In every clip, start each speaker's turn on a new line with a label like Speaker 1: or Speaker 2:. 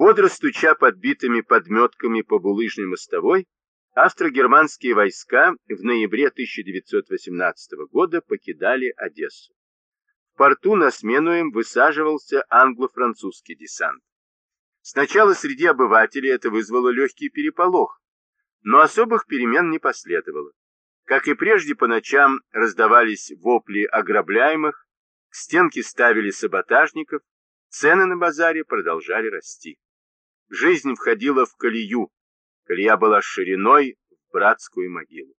Speaker 1: Бодро стуча подбитыми подметками по булыжной мостовой, австро-германские войска в ноябре 1918 года покидали Одессу. В порту на смену им высаживался англо-французский десант. Сначала среди обывателей это вызвало легкий переполох, но особых перемен не последовало. Как и прежде, по ночам раздавались вопли ограбляемых, к стенке ставили саботажников, цены на базаре продолжали расти. Жизнь входила в колею, колея была шириной в братскую могилу.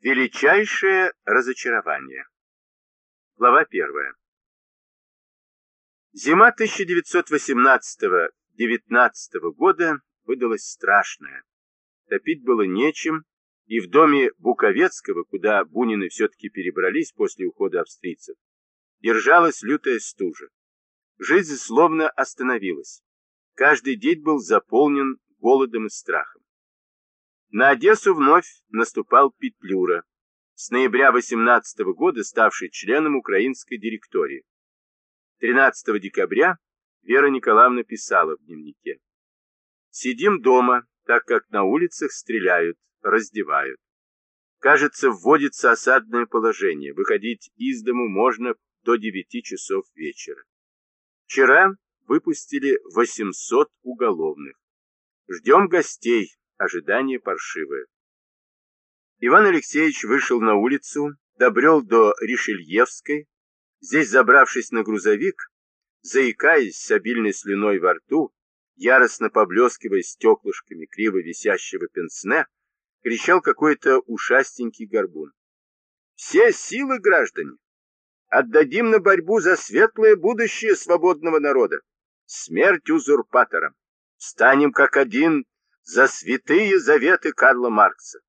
Speaker 1: Величайшее разочарование. Глава первая. Зима 1918-19 года выдалась страшная. Топить было нечем, и в доме Буковецкого, куда Бунины все-таки перебрались после ухода австрийцев, держалась лютая стужа. Жизнь словно остановилась. Каждый день был заполнен голодом и страхом. На Одессу вновь наступал Петлюра, с ноября 18 года ставший членом украинской директории. 13 декабря Вера Николаевна писала в дневнике. «Сидим дома, так как на улицах стреляют, раздевают. Кажется, вводится осадное положение. Выходить из дому можно до 9 часов вечера. Вчера выпустили 800 уголовных. Ждем гостей, ожидание паршивое. Иван Алексеевич вышел на улицу, добрел до Ришельевской, здесь, забравшись на грузовик, заикаясь с обильной слюной во рту, яростно поблескивая стеклышками криво висящего пенсне, кричал какой-то ушастенький горбун. «Все силы, граждане, отдадим на борьбу за светлое будущее свободного народа! Смерть узурпаторам! Станем как один за святые заветы Карла Маркса!»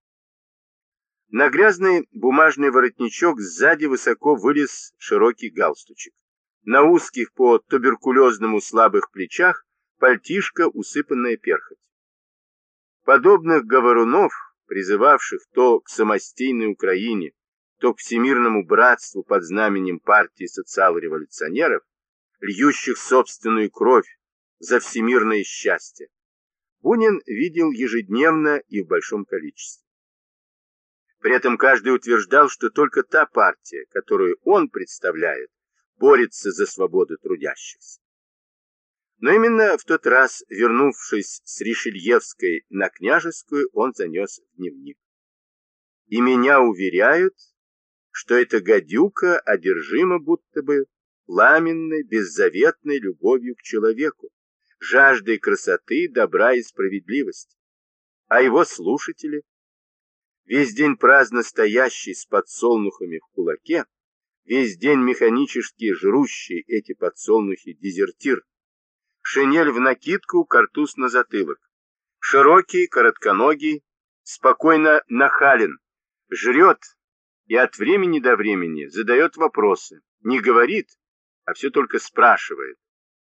Speaker 1: На грязный бумажный воротничок сзади высоко вылез широкий галстучек. На узких по туберкулезному слабых плечах пальтишка, усыпанная перхоть. Подобных говорунов, призывавших то к самостийной Украине, то к всемирному братству под знаменем партии социал-революционеров, льющих собственную кровь за всемирное счастье, Бунин видел ежедневно и в большом количестве. При этом каждый утверждал, что только та партия, которую он представляет, борется за свободу трудящихся. Но именно в тот раз, вернувшись с Ришельевской на Княжескую, он занес дневник. И меня уверяют, что эта гадюка одержима будто бы пламенной, беззаветной любовью к человеку, жаждой красоты, добра и справедливости. А его слушатели, весь день праздно стоящий с подсолнухами в кулаке, весь день механически жрущий эти подсолнухи дезертир, шинель в накидку, картуз на затылок. Широкий, коротконогий, спокойно нахален, жрет и от времени до времени задает вопросы. Не говорит, а все только спрашивает.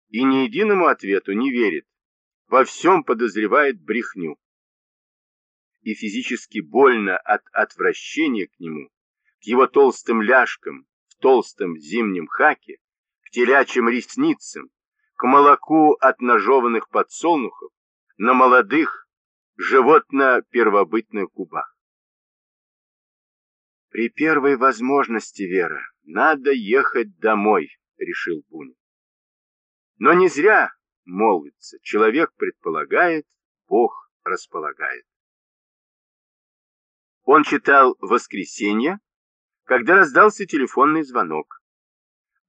Speaker 1: И ни единому ответу не верит. Во всем подозревает брехню. И физически больно от отвращения к нему, к его толстым ляжкам, в толстом зимнем хаке, к телячьим ресницам, к молоку от ножеванных подсолнухов на молодых животно-первобытных губах. При первой возможности, Вера, надо ехать домой, решил Бунин. Но не зря молвится, человек предполагает, Бог располагает. Он читал «Воскресенье», когда раздался телефонный звонок.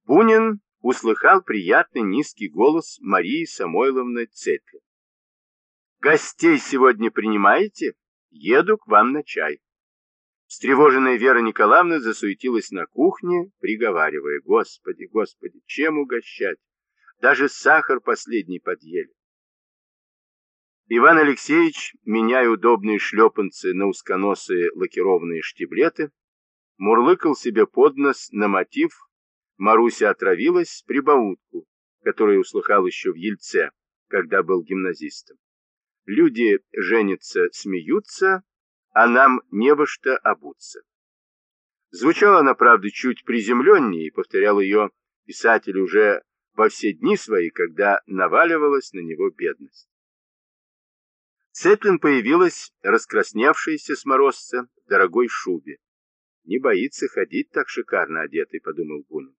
Speaker 1: Бунин услыхал приятный низкий голос Марии Самойловны Цепли. «Гостей сегодня принимаете? Еду к вам на чай». Встревоженная Вера Николаевна засуетилась на кухне, приговаривая, «Господи, Господи, чем угощать? Даже сахар последний подъели». Иван Алексеевич, меняя удобные шлепанцы на узконосые лакированные штиблеты, мурлыкал себе под нос на мотив Маруся отравилась прибаутку, которую услыхал еще в Ельце, когда был гимназистом. Люди женятся, смеются, а нам не во что обуться. Звучала она, правда, чуть приземленнее, и повторял ее писатель уже во все дни свои, когда наваливалась на него бедность. Цеплин появилась раскрасневшаяся сморозца в дорогой шубе. Не боится ходить так шикарно одетый, подумал Бунин,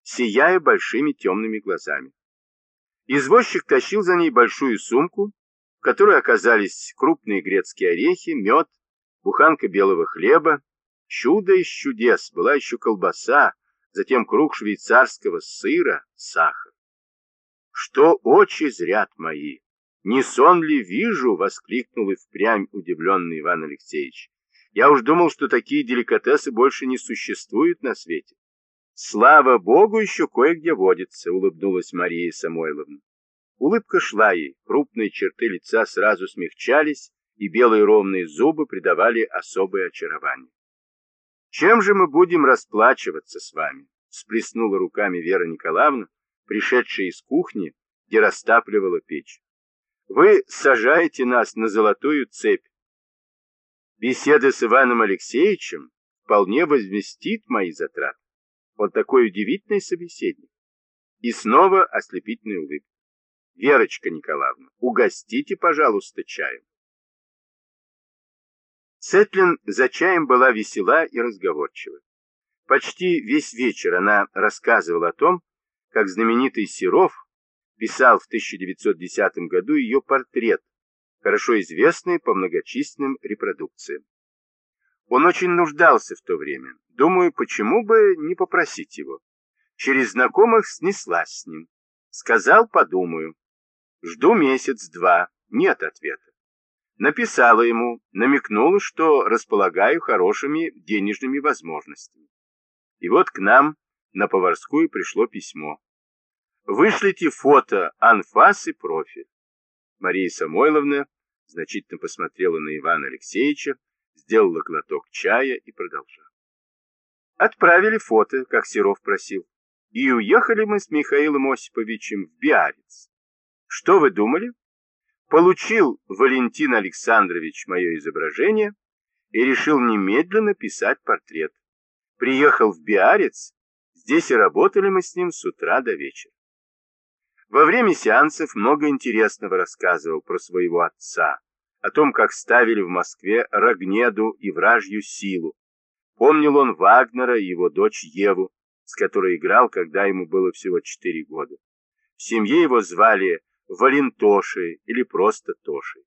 Speaker 1: сияя большими темными глазами. Извозчик тащил за ней большую сумку, в которой оказались крупные грецкие орехи, мед, буханка белого хлеба. Чудо из чудес была еще колбаса, затем круг швейцарского сыра, сахар. Что очи зрят мои! Не сон ли вижу? воскликнул и впрямь удивленный Иван Алексеевич. Я уж думал, что такие деликатесы больше не существуют на свете. Слава богу, еще кое-где водится, улыбнулась Мария Самойловна. Улыбка шла ей, крупные черты лица сразу смягчались, и белые ровные зубы придавали особое очарование. Чем же мы будем расплачиваться с вами? Сплеснула руками Вера Николаевна, пришедшая из кухни, где растапливала печь. Вы сажаете нас на золотую цепь. Беседа с Иваном Алексеевичем вполне возместит мои затраты. Он такой удивительный собеседник. И снова ослепительная улыбка. Верочка Николаевна, угостите, пожалуйста, чаем. Сетлин за чаем была весела и разговорчива. Почти весь вечер она рассказывала о том, как знаменитый Серов писал в 1910 году ее портрет, хорошо известный по многочисленным репродукциям. Он очень нуждался в то время. Думаю, почему бы не попросить его. Через знакомых снеслась с ним. Сказал, подумаю. Жду месяц-два. Нет ответа. Написала ему, намекнула, что располагаю хорошими денежными возможностями. И вот к нам на Поварскую пришло письмо. Вышлите фото анфас и профиль. Мария Самойловна значительно посмотрела на Ивана Алексеевича, сделала глоток чая и продолжала. Отправили фото, как Серов просил, и уехали мы с Михаилом Осиповичем в Биарец. Что вы думали? Получил Валентин Александрович мое изображение и решил немедленно писать портрет. Приехал в Биарец, здесь и работали мы с ним с утра до вечера. Во время сеансов много интересного рассказывал про своего отца, о том, как ставили в Москве Рогнеду и вражью силу. Помнил он Вагнера и его дочь Еву, с которой играл, когда ему было всего четыре года. В семье его звали Валентошей или просто Тошей.